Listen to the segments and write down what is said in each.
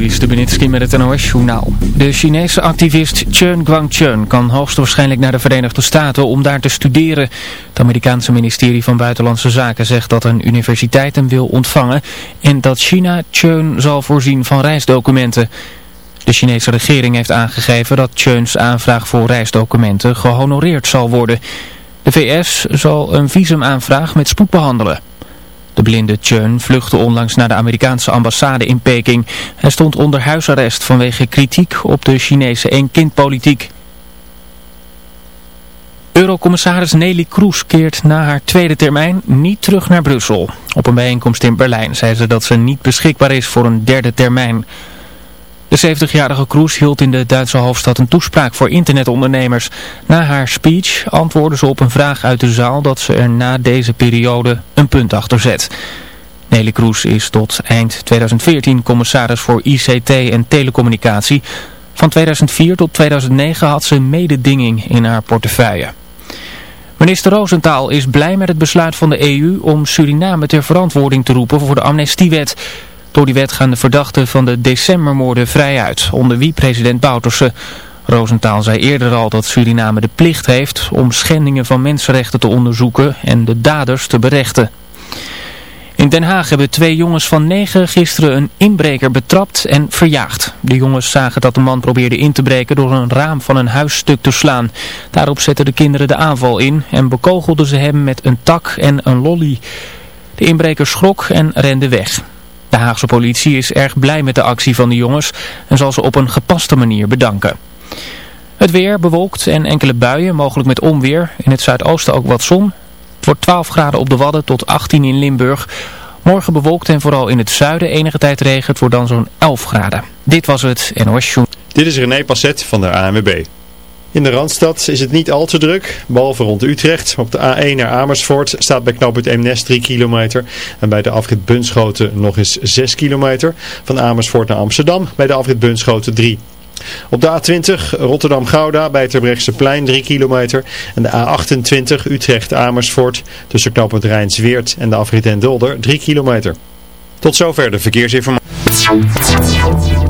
Joris Stubenitski met het NOS-journaal. De Chinese activist Chen Guangchun kan hoogstwaarschijnlijk naar de Verenigde Staten om daar te studeren. Het Amerikaanse ministerie van Buitenlandse Zaken zegt dat een universiteit hem wil ontvangen en dat China Chen zal voorzien van reisdocumenten. De Chinese regering heeft aangegeven dat Chun's aanvraag voor reisdocumenten gehonoreerd zal worden. De VS zal een visumaanvraag met spoed behandelen. De blinde Chun vluchtte onlangs naar de Amerikaanse ambassade in Peking. Hij stond onder huisarrest vanwege kritiek op de Chinese één-kind-politiek. Eurocommissaris Nelly Kroes keert na haar tweede termijn niet terug naar Brussel. Op een bijeenkomst in Berlijn zei ze dat ze niet beschikbaar is voor een derde termijn. De 70-jarige Kroes hield in de Duitse hoofdstad een toespraak voor internetondernemers. Na haar speech antwoordde ze op een vraag uit de zaal dat ze er na deze periode een punt achter zet. Nelly Kroes is tot eind 2014 commissaris voor ICT en telecommunicatie. Van 2004 tot 2009 had ze mededinging in haar portefeuille. Minister Roosentaal is blij met het besluit van de EU om Suriname ter verantwoording te roepen voor de amnestiewet. Door die wet gaan de verdachten van de decembermoorden vrij uit, onder wie president Bouterse. Roosentaal zei eerder al dat Suriname de plicht heeft om schendingen van mensenrechten te onderzoeken en de daders te berechten. In Den Haag hebben twee jongens van negen gisteren een inbreker betrapt en verjaagd. De jongens zagen dat de man probeerde in te breken door een raam van een huis stuk te slaan. Daarop zetten de kinderen de aanval in en bekogelden ze hem met een tak en een lolly. De inbreker schrok en rende weg. De Haagse politie is erg blij met de actie van de jongens en zal ze op een gepaste manier bedanken. Het weer bewolkt en enkele buien, mogelijk met onweer. In het zuidoosten ook wat zon. Het wordt 12 graden op de Wadden tot 18 in Limburg. Morgen bewolkt en vooral in het zuiden enige tijd regen. Wordt dan zo'n 11 graden. Dit was het NOS Dit is René Passet van de ANWB. In de Randstad is het niet al te druk, behalve rond Utrecht. Op de A1 naar Amersfoort staat bij knooppunt Eemnes 3 kilometer. En bij de afrit Bunschoten nog eens 6 kilometer. Van Amersfoort naar Amsterdam bij de afrit Bunschoten 3. Op de A20 Rotterdam-Gouda bij plein 3 kilometer. En de A28 Utrecht-Amersfoort tussen knooppunt Rijnsweert en de afrit Den Dolder 3 kilometer. Tot zover de verkeersinformatie.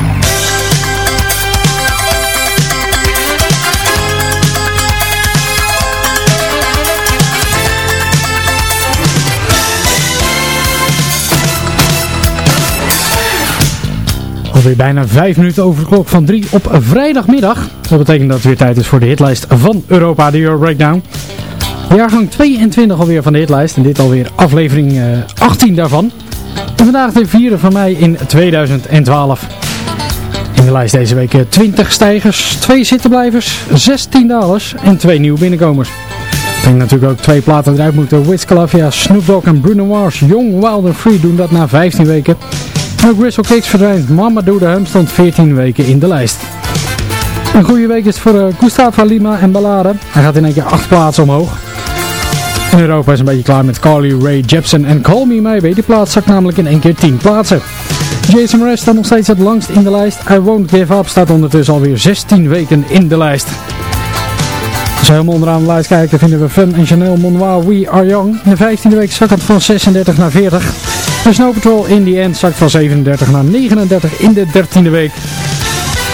Alweer bijna 5 minuten over de klok van 3 op vrijdagmiddag. Dat betekent dat het weer tijd is voor de hitlijst van Europa, de Euro Breakdown. Jaargang 22 alweer van de hitlijst en dit alweer aflevering 18 daarvan. En vandaag de vierde van mei in 2012. In de lijst deze week 20 stijgers, 2 zittenblijvers, 16 dalers en 2 nieuwe binnenkomers. Ik denk natuurlijk ook twee platen eruit moeten. Wiz Snoop Dogg en Bruno Mars, Young, Wild and Free doen dat na 15 weken. Ook Gristle Kicks verdwijnt. Mama Doe de Hum stond 14 weken in de lijst. Een goede week is voor uh, Gustavo Lima en Ballade. Hij gaat in één keer 8 plaatsen omhoog. En Europa is een beetje klaar met Carly Ray Jepsen en Call Me Maybe. Die plaats zakt namelijk in één keer 10 plaatsen. Jason Mraz staat nog steeds het langst in de lijst. I Won't Give Up staat ondertussen alweer 16 weken in de lijst. Helemaal onderaan de kijken vinden we Fun en Chanel Monoir We Are Young. De 15e week zakt het van 36 naar 40. En Snow Patrol in the End zakt van 37 naar 39 in de 13e week.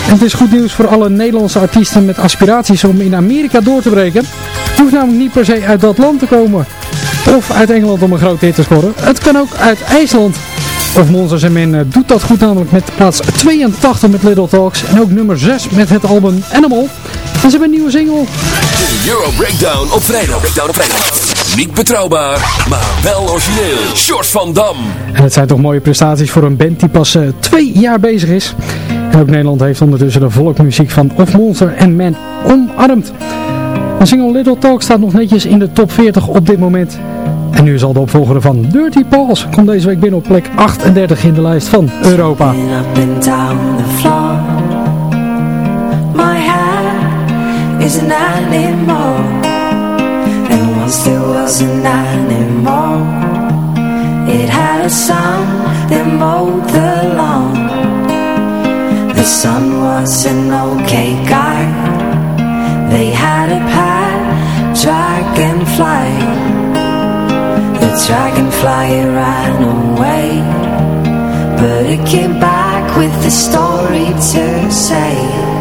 En het is goed nieuws voor alle Nederlandse artiesten met aspiraties om in Amerika door te breken. Het hoeft namelijk niet per se uit dat land te komen. Of uit Engeland om een grote hit te scoren. Het kan ook uit IJsland. Of Monsters en Men eh, doet dat goed namelijk met plaats 82 met Little Talks. En ook nummer 6 met het album Animal. En ze hebben een nieuwe single. Euro Breakdown op vrijdag. Breakdown op vrijdag. Niet betrouwbaar, maar wel origineel. Short van Dam. En het zijn toch mooie prestaties voor een band die pas uh, twee jaar bezig is. En ook Nederland heeft ondertussen de volkmuziek van Of Monster en Man omarmd. De single Little Talk staat nog netjes in de top 40 op dit moment. En nu zal de opvolger van Dirty Paws komt deze week binnen op plek 38 in de lijst van Europa. Is an animal. And once there was an animal It had a son that mowed the lawn. The son was an okay guy. They had a pet dragonfly. The dragonfly ran away. But it came back with a story to say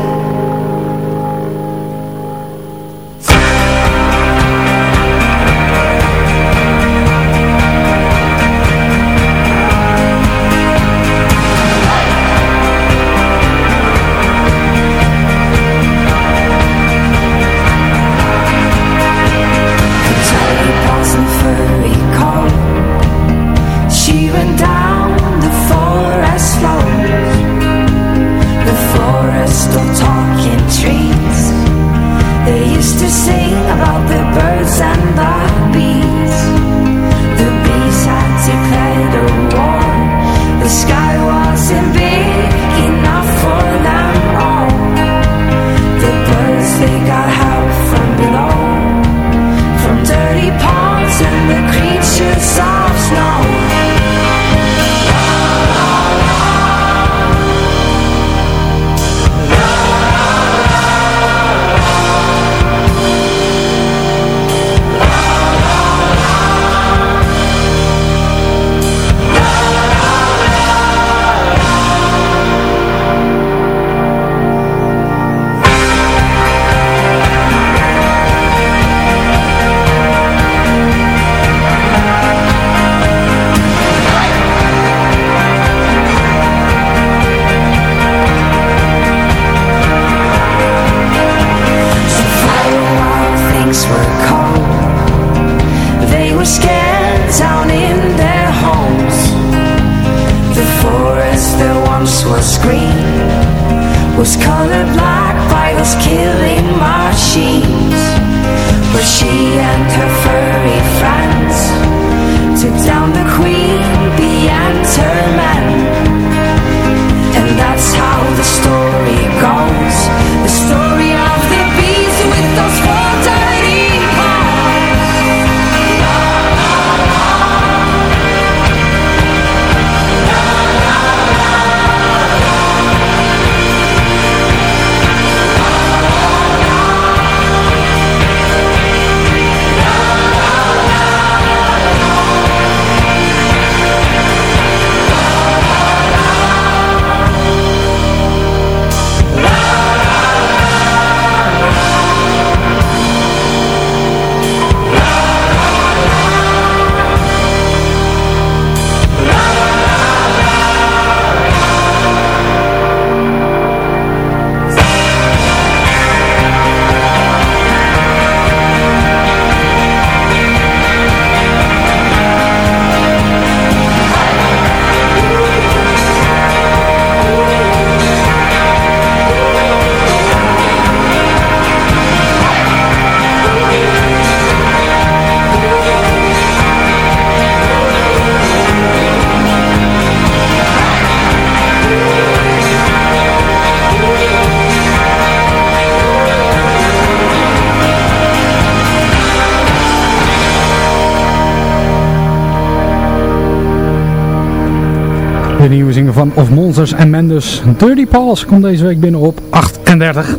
van Of Monsters en Mendes, Dirty Paws, komt deze week binnen op 38.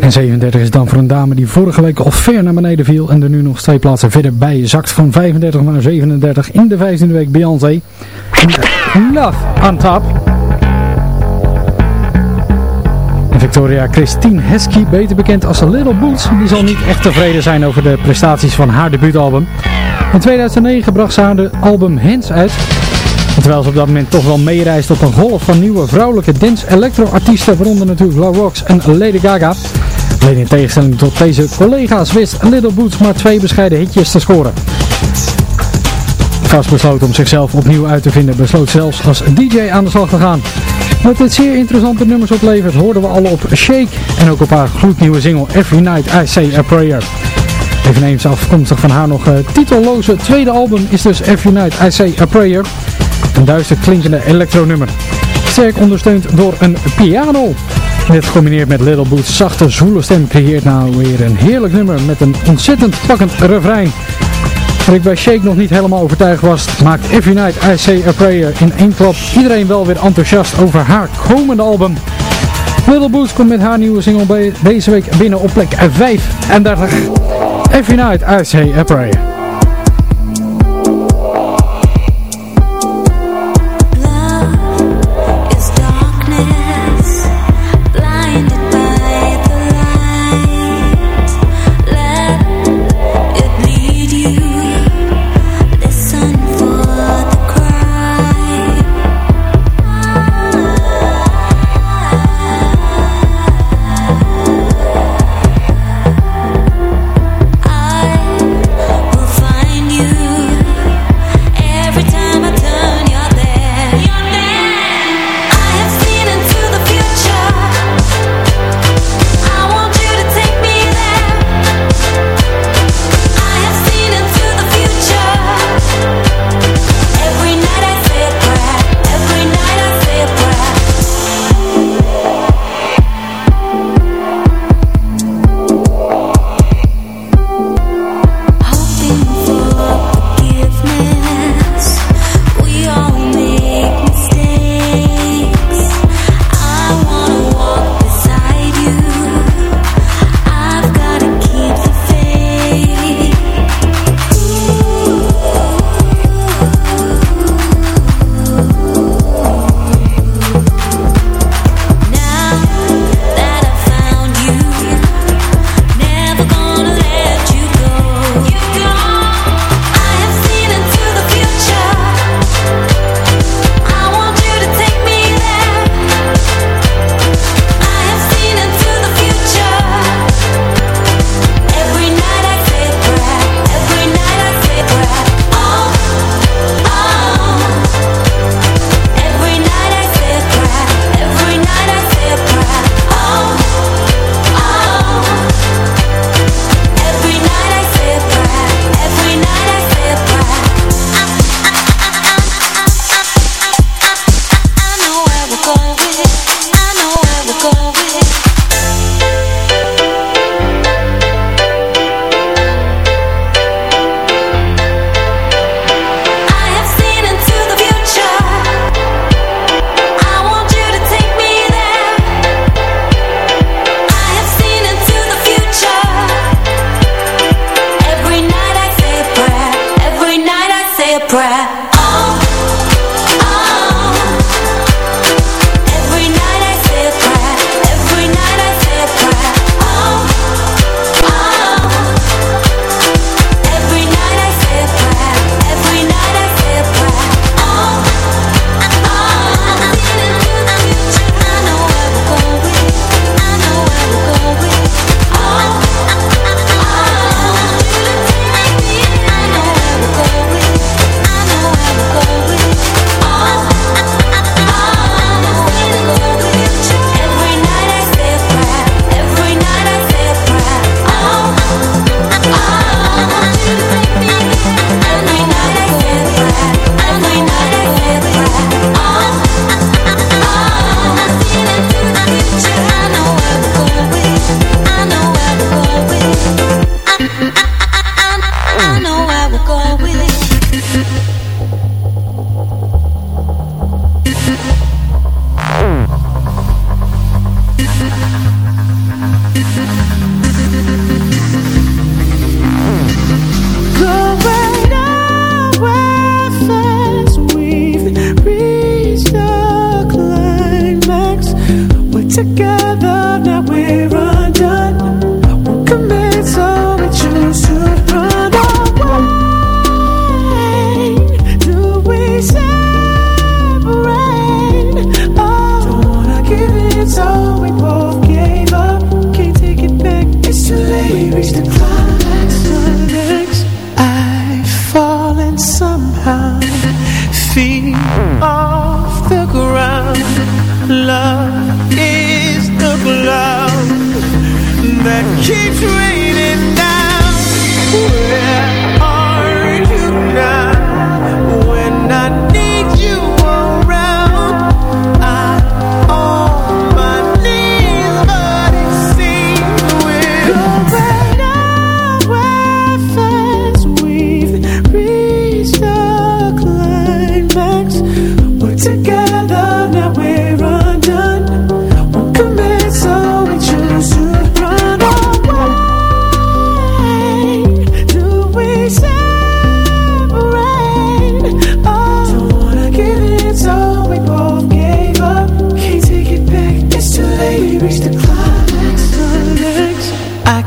En 37 is dan voor een dame die vorige week al ver naar beneden viel en er nu nog twee plaatsen verder bij zakt van 35 naar 37 in de 15e week Beyoncé. Love on top. En Victoria Christine Heskey, beter bekend als Little Boots, die zal niet echt tevreden zijn over de prestaties van haar debuutalbum. In 2009 bracht ze haar de album Hands uit. Terwijl ze op dat moment toch wel meereist op een golf van nieuwe vrouwelijke dance-electro-artiesten, waaronder natuurlijk La Rox en Lady Gaga. Alleen in tegenstelling tot deze collega's wist Little Boots maar twee bescheiden hitjes te scoren. Vast besloten om zichzelf opnieuw uit te vinden, besloot zelfs als DJ aan de slag te gaan. Wat dit zeer interessante nummers oplevert hoorden we alle op Shake en ook op haar gloednieuwe single Every Night I Say A Prayer. Eveneens afkomstig van haar nog uh, titelloze tweede album is dus Every Night I Say A Prayer. Een duister klinkende elektronummer. Sterk ondersteund door een piano. Dit gecombineerd met Little Boots zachte zwoele stem creëert nou weer een heerlijk nummer met een ontzettend pakkend refrein. Waar ik bij Shake nog niet helemaal overtuigd was, maakt Every Night I Say A Prayer in één klap iedereen wel weer enthousiast over haar komende album. Little Boots komt met haar nieuwe single deze week binnen op plek 35. Every Night I Say A Prayer.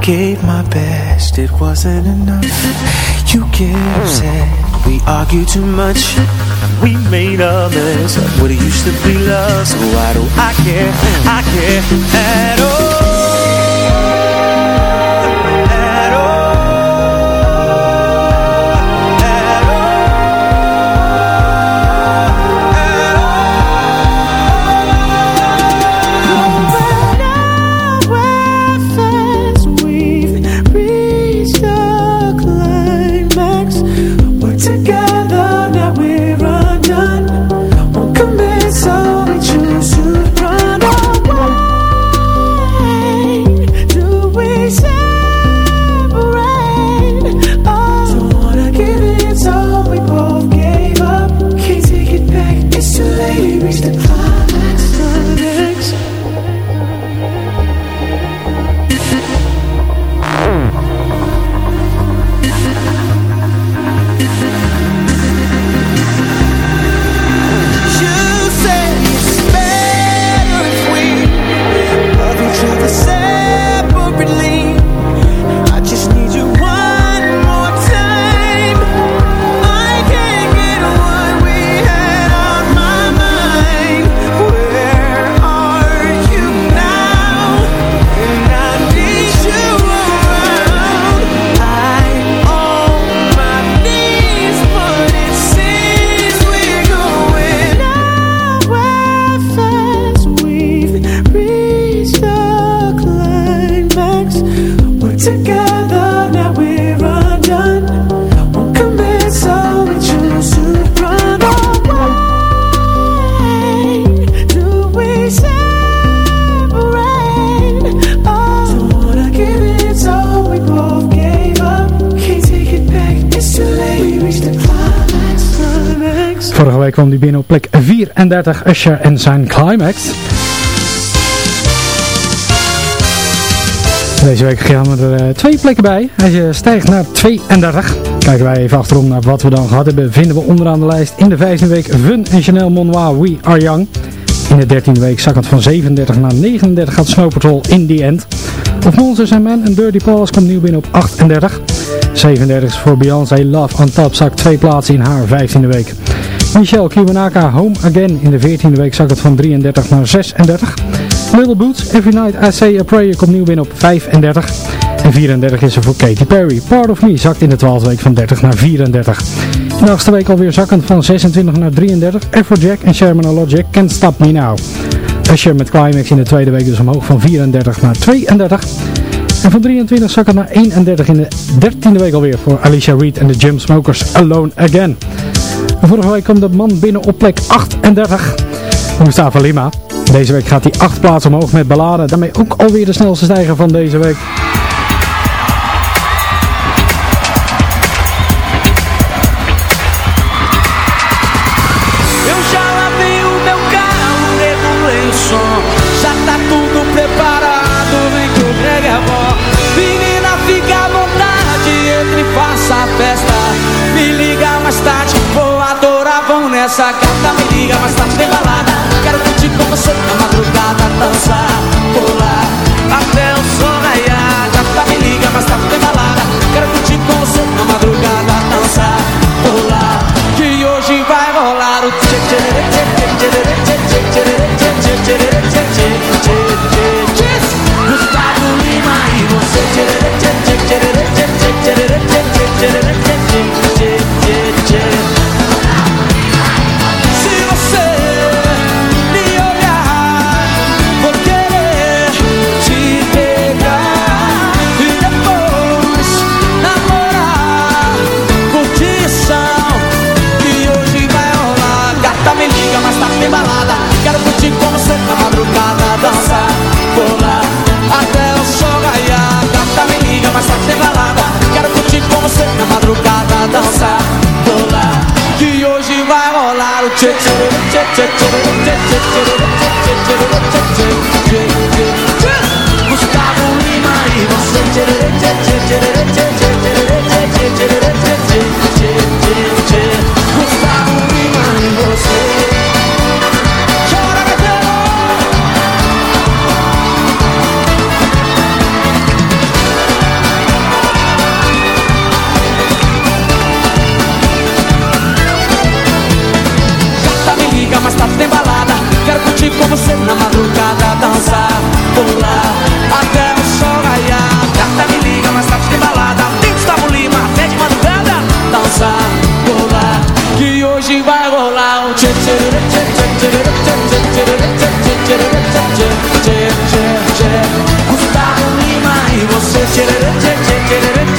Gave my best, it wasn't enough. You get upset, we argue too much. We made a mess of what used to be love. So oh, why do I care? I care at all. Vorige week kwam die binnen op plek 34, Usher en zijn Climax. Deze week gaan we er eh, twee plekken bij. Hij eh, stijgt naar 32. Kijken wij even achterom naar wat we dan gehad hebben. Vinden we onderaan de lijst in de 15e week Fun en Chanel We Are Young. In de 13e week zakkend van 37 naar 39 gaat Snow Patrol In The End. Of Monsters and Men en Dirty Paws komt nieuw binnen op 38. 37 is voor Beyoncé Love on Top zakt twee plaatsen in haar 15e week. Michelle Kiwanaka Home Again in de 14e week zakt het van 33 naar 36. Little Boots Every Night I Say A Prayer komt nieuw binnen op 35. En 34 is er voor Katy Perry. Part of Me zakt in de 12e week van 30 naar 34. In de achtste week alweer zakkend van 26 naar 33. Afrojack en Sherman Logic Can't Stop Me Now. Usher met Climax in de tweede week dus omhoog van 34 naar 32. En van 23 zakken naar 31 in de 13e week alweer voor Alicia Reed en de Jim Smokers Alone Again. En vorige week kwam de man binnen op plek 38. Mustafa Lima. Deze week gaat hij 8 plaatsen omhoog met ballade. Daarmee ook alweer de snelste stijger van deze week. Gustavo Lima y vos Get it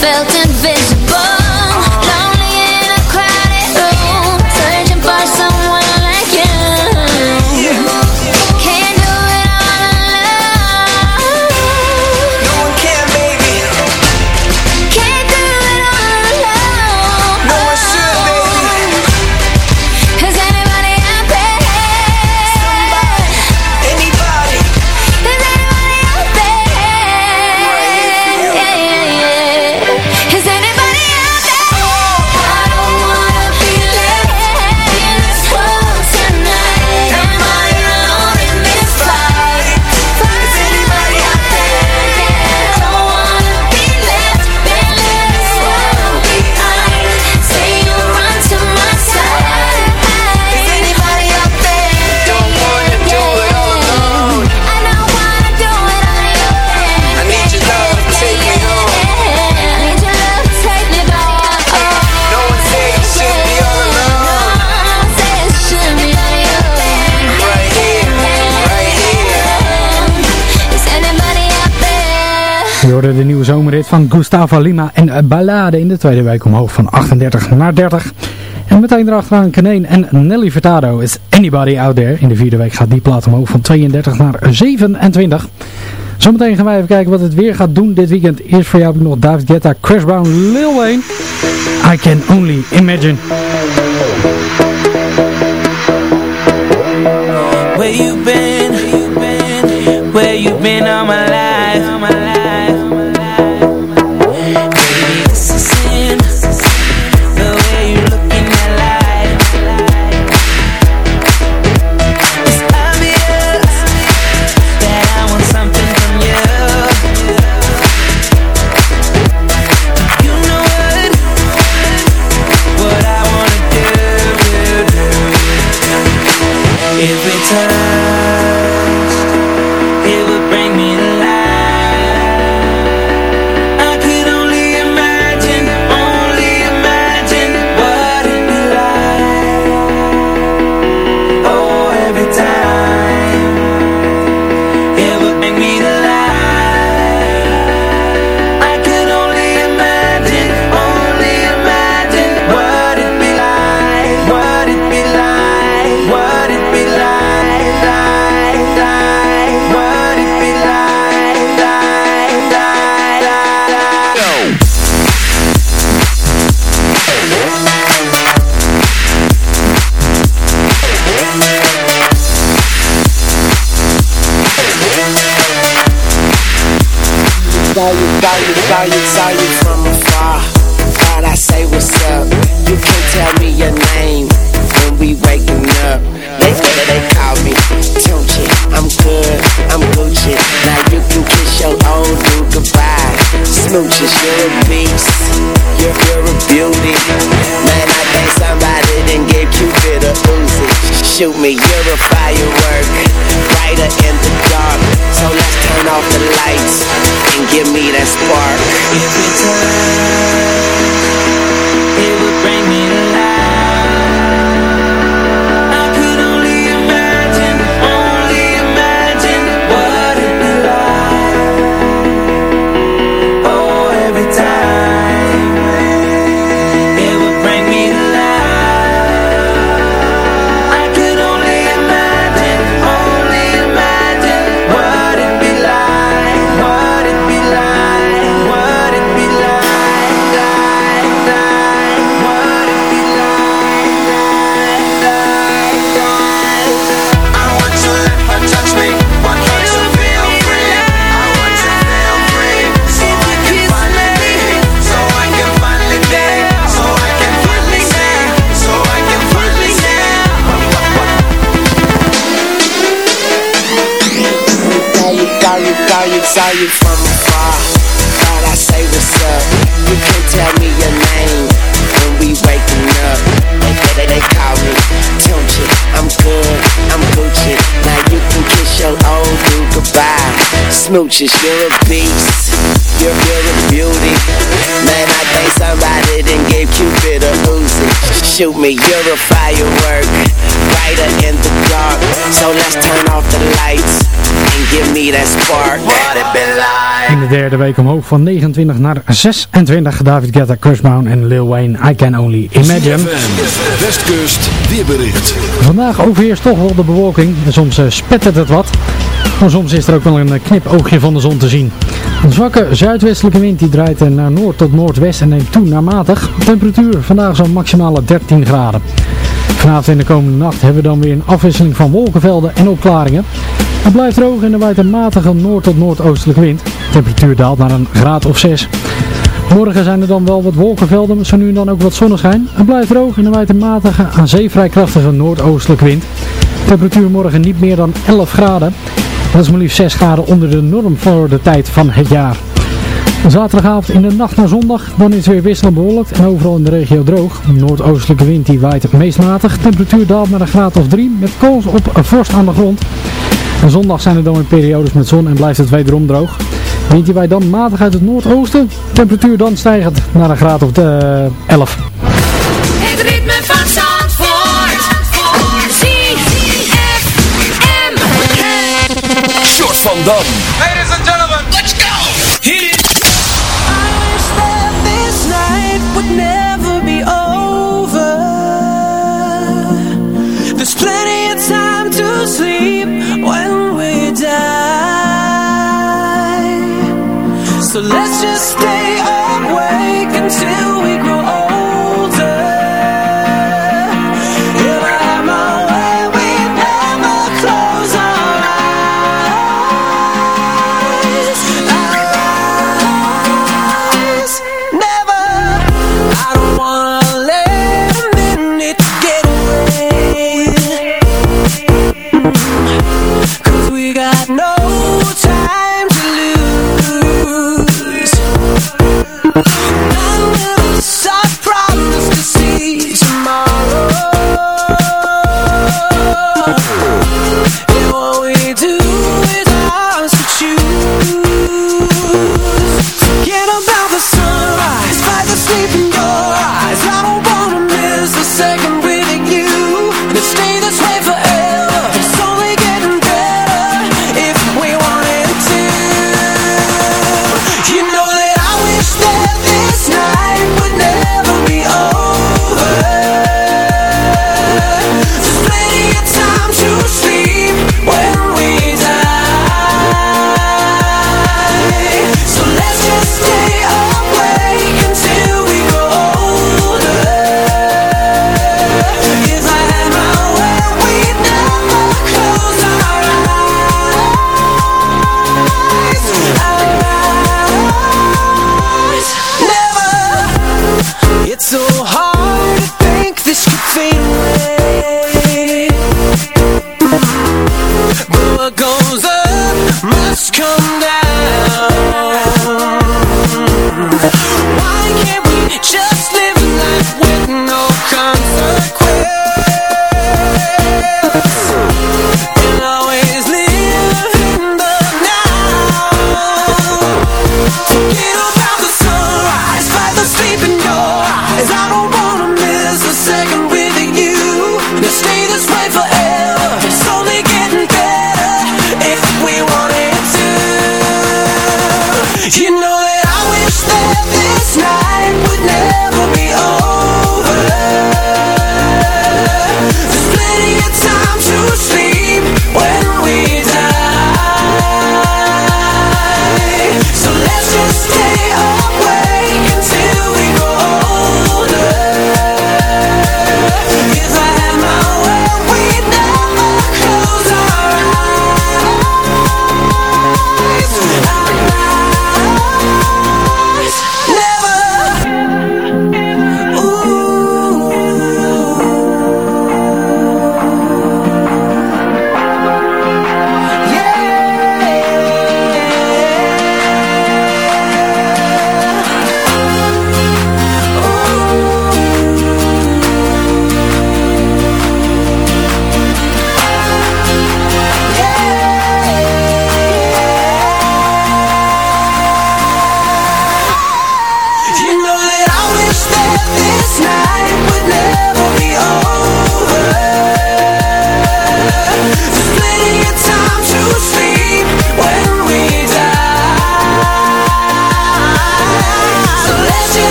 felt in hoorde de nieuwe zomerrit van Gustavo Lima en Ballade in de tweede week omhoog van 38 naar 30. En meteen erachteraan Kaneen en Nelly Furtado is Anybody Out There. In de vierde week gaat die plaat omhoog van 32 naar 27. Zometeen gaan wij even kijken wat het weer gaat doen dit weekend. Eerst voor jou heb nog David Guetta, Chris Brown, Lil Wayne. I Can Only Imagine. Where you been? Where you been? All my life. Smooches, you're a beast. You're, you're a beauty. Man, I think somebody done gave Cupid a Uzi. Shoot me, you're a firework. Brighter in the dark. So let's turn off the lights and give me that spark. What it been like? In de derde week omhoog van 29 naar 26. David Guetta, Chris Brown en Lil Wayne. I Can Only Imagine. ZFM, Westkust, weerbericht. Vandaag overheerst toch wel de bewolking. En soms eh, spettert het wat. Maar soms is er ook wel een eh, knipoogje van de zon te zien. Een zwakke zuidwestelijke wind die draait eh, naar noord tot noordwest en neemt toe naar matig. Temperatuur vandaag zo'n maximale 13 graden. Vanavond en de komende nacht hebben we dan weer een afwisseling van wolkenvelden en opklaringen. Het blijft droog en er waait een matige noord- tot noordoostelijke wind. Temperatuur daalt naar een graad of 6. Morgen zijn er dan wel wat wolkenvelden, zo nu en dan ook wat zonneschijn. Het blijft droog en er waait een matige, aan zee vrij krachtige noordoostelijke wind. Temperatuur morgen niet meer dan 11 graden. Dat is maar liefst 6 graden onder de norm voor de tijd van het jaar. Zaterdagavond in de nacht naar zondag, dan is het weer wisselend en overal in de regio droog. De noordoostelijke wind die waait het meest matig. Temperatuur daalt naar een graad of 3 met kans op vorst aan de grond. En zondag zijn er dan weer periodes met zon en blijft het wederom droog. Wind die waait dan matig uit het noordoosten. Temperatuur dan stijgend naar een graad of eh, 11. Het ritme van van Dam.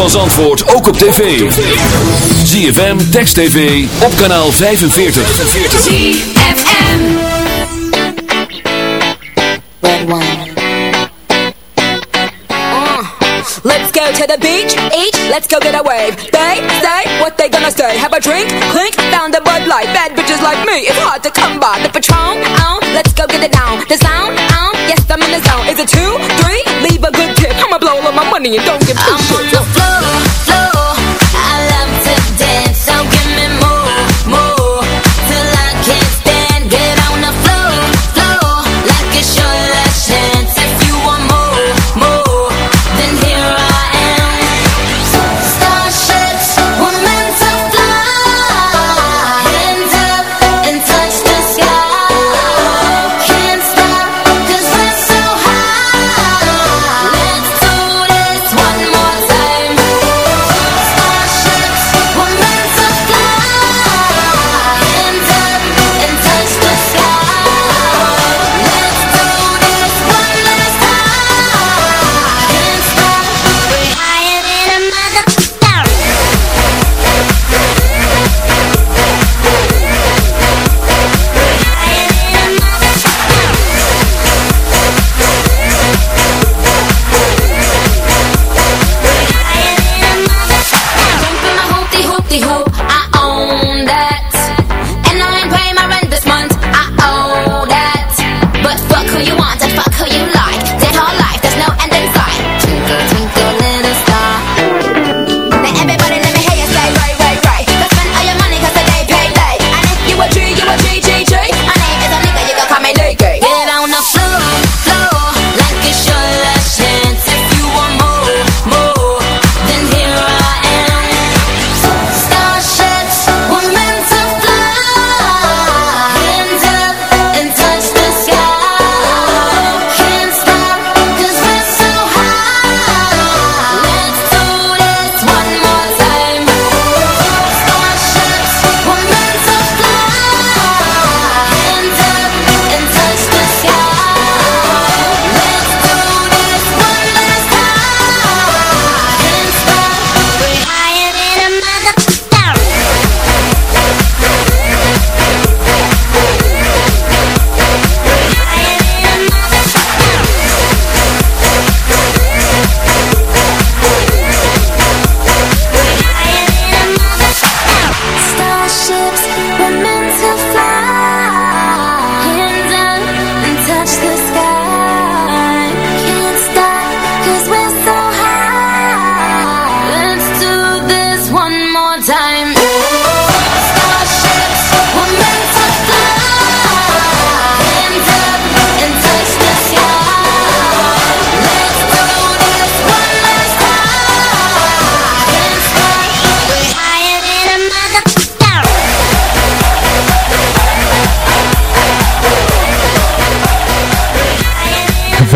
Van Zandvoort ook op tv. ZFM, Text TV, op kanaal 45. ZFM. Red wine. Uh, let's go to the beach, each, let's go get a wave. They say what they gonna say. Have a drink, clink, found a Bud Light. Bad bitches like me, it's hard to come by. The Patron, oh, let's go get it down. The sound, oh, yes, I'm in the zone. Is it two, three? Leave a good tip. I'ma blow all my money and don't give two I'm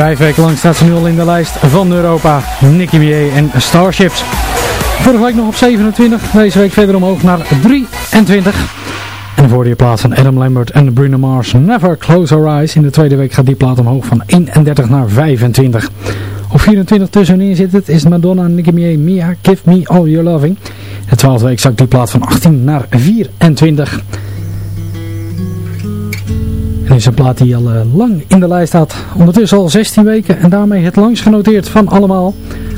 Vijf weken lang staat ze nu al in de lijst van Europa. Nicky Mier en Starships. Vorige week nog op 27, deze week verder omhoog naar 23. En voor die plaats van Adam Lambert en Bruno Mars Never Close Our Eyes. In de tweede week gaat die plaat omhoog van 31 naar 25. Op 24 tussenin zit het is Madonna, Nicki Minaj, Mia, Give Me All Your Loving. De twaalfde week zakt die plaat van 18 naar 24. Een plaat die al uh, lang in de lijst staat. Ondertussen al 16 weken en daarmee het langst genoteerd van allemaal.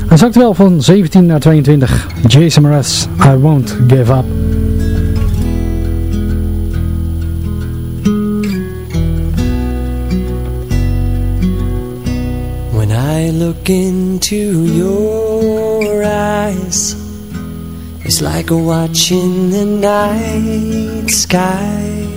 Hij zakt wel van 17 naar 22. Jason Mraz, I Won't Give Up. When I look into your eyes It's like watching the night sky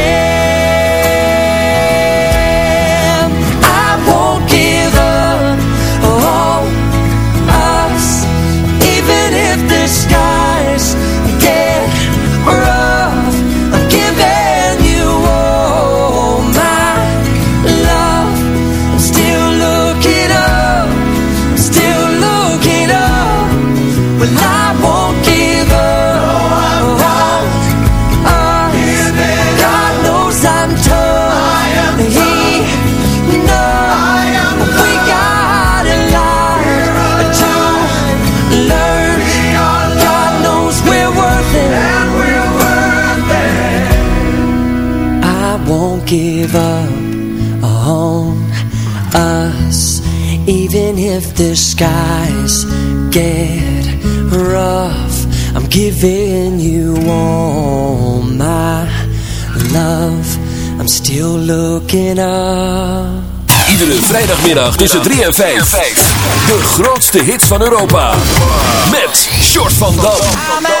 if the skies get rough I'm giving you all my love I'm still looking up Iedere vrijdagmiddag tussen 3 en 5. De grootste hits van Europa. Met Short van Dam.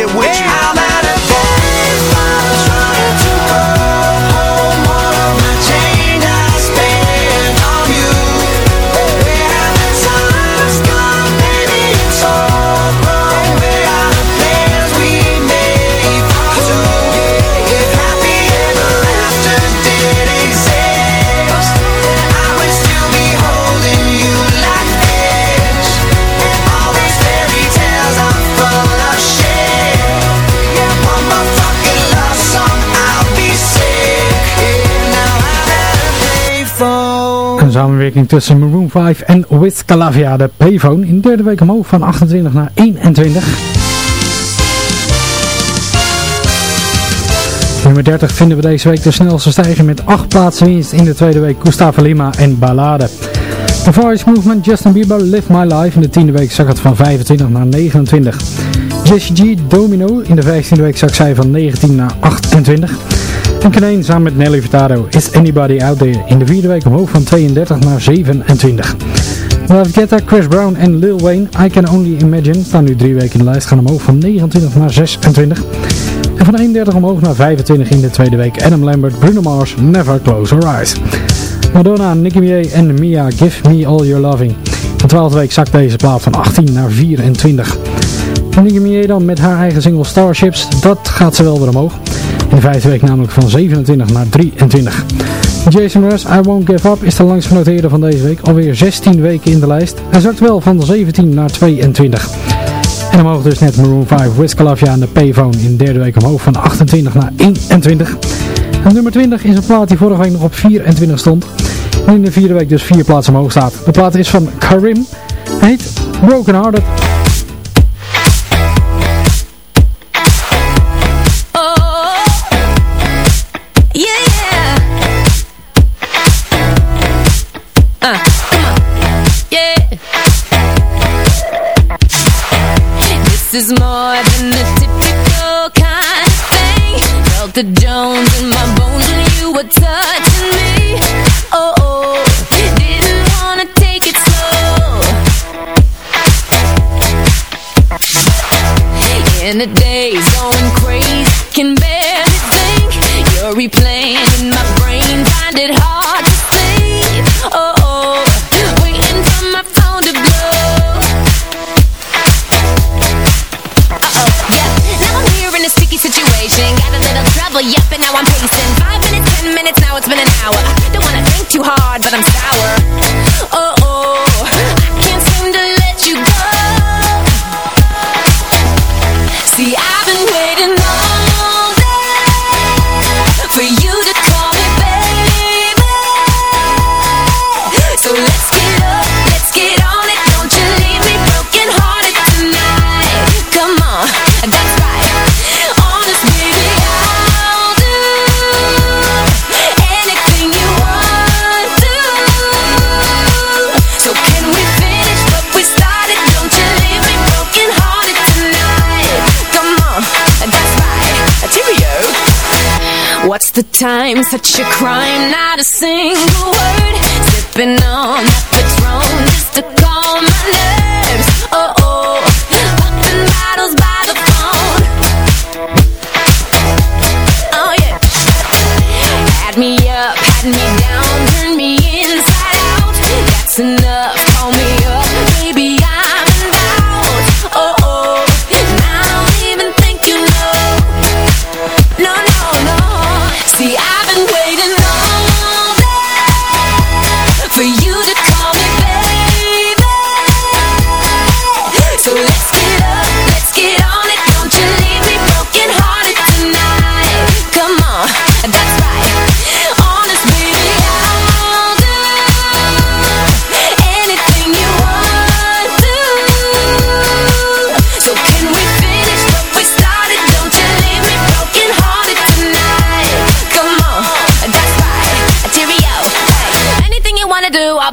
with you. I'm Samenwerking tussen Maroon 5 en Wiz Calavia, de Payphone. In de derde week omhoog van 28 naar 21. Nummer 30 vinden we deze week de snelste stijging met 8 plaatsen winst in de tweede week. Gustavo Lima en Ballade. The Voice Movement, Justin Bieber, Live My Life. In de tiende week zak het van 25 naar 29. Jessie G, Domino. In de 15e week zak zij van 19 naar 28. En Kaneen samen met Nelly Furtado, Is Anybody Out There? In de vierde week omhoog van 32 naar 27. David Chris Brown en Lil Wayne, I Can Only Imagine, staan nu drie weken in de lijst, gaan omhoog van 29 naar 26. En van 31 omhoog naar 25 in de tweede week, Adam Lambert, Bruno Mars, Never Close Your Eyes. Madonna, Nicki Minaj en Mia, Give Me All Your Loving. De twaalfde week zakt deze plaat van 18 naar 24. En Nicki Minaj dan met haar eigen single Starships, dat gaat ze wel weer omhoog. In de vijfde week namelijk van 27 naar 23. Jason Mraz, I Won't Give Up, is de langst genoteerde van deze week. Alweer 16 weken in de lijst. Hij zakt wel van 17 naar 22. En omhoog dus net Maroon 5, Wiz Khalifa en de Payphone in de derde week omhoog van 28 naar 21. En nummer 20 is een plaat die vorige week nog op 24 stond. En in de vierde week dus vier plaatsen omhoog staat. De plaat is van Karim. Heet Broken Hearted. The Jones the time? Such a crime, not a single word. Sipping on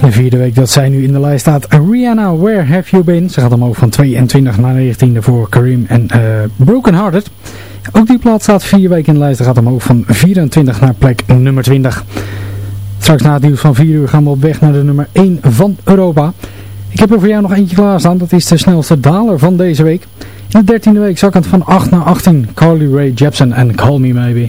De vierde week dat zij nu in de lijst staat. Rihanna, Where Have You Been? Ze gaat omhoog van 22 naar 19 voor Karim en eh, uh, Broken Ook die plaat staat vier weken in de lijst. Ze gaat omhoog van 24 naar plek nummer 20. Straks na het nieuws van 4 uur gaan we op weg naar de nummer 1 van Europa. Ik heb er voor jou nog eentje klaarstaan. Dat is de snelste daler van deze week. In de dertiende week zakkend van 8 naar 18. Carly Rae Jepsen en Call Me Maybe.